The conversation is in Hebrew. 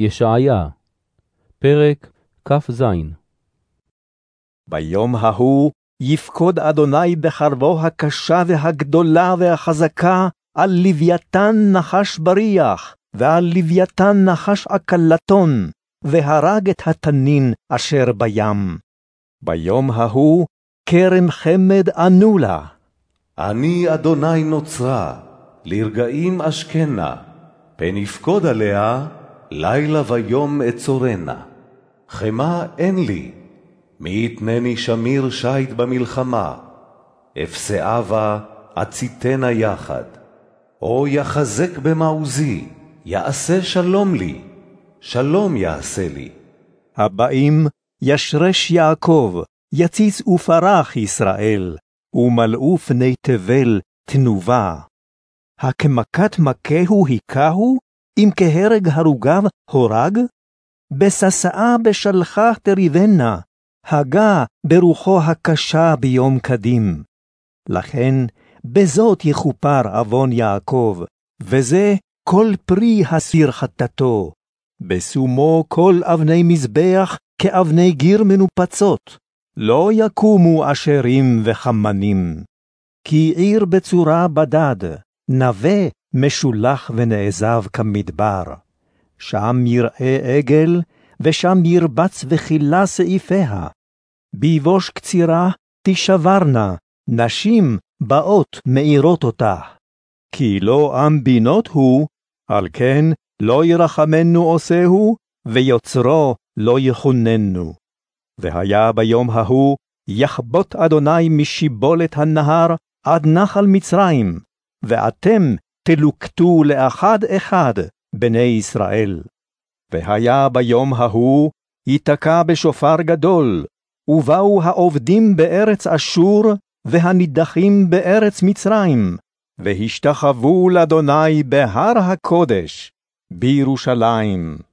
ישעיה, פרק כ"ז ביום ההוא יפקוד אדוני בחרבו הקשה והגדולה והחזקה על לוויתן נחש בריח, ועל לוויתן נחש עקלתון, והרג את התנין אשר בים. ביום ההוא כרם חמד ענו לה. אני אדוני נוצרה, לרגעים אשכנה, פן יפקוד עליה, לילה ויום אצורנה. חמה אין לי, מי יתנני שמיר שיט במלחמה, אפסעה בה יחד. או יחזק במעוזי, יעשה שלום לי, שלום יעשה לי. הבאים ישרש יעקב, יציץ ופרח ישראל, ומלאו פני תבל תנובה. הכמכת מכהו היכהו, אם כהרג הרוגיו הורג? בשסאה בשלחה תריבנה, הגה ברוחו הקשה ביום קדים. לכן, בזאת יכופר עוון יעקב, וזה כל פרי הסיר חטאתו. בסומו כל אבני מזבח כאבני גיר מנופצות, לא יקומו אשרים וחמנים. כי עיר בצורה בדד, נווה משולח ונעזב כמדבר. שם יראה עגל, ושם ירבץ וכילה סעיפיה. ביבוש קצירה תישברנה, נשים באות מאירות אותה. כי לא עם בינות הוא, על כן לא ירחמנו עושהו, ויוצרו לא יכוננו. והיה ביום ההוא, יחבוט אדוני משיבולת הנהר עד נחל מצרים, ואתם תלוקטו לאחד אחד בני ישראל. והיה ביום ההוא, ייתקע בשופר גדול, ובאו העובדים בארץ אשור, והנידחים בארץ מצרים, והשתחוו לאדוני בהר הקודש, בירושלים.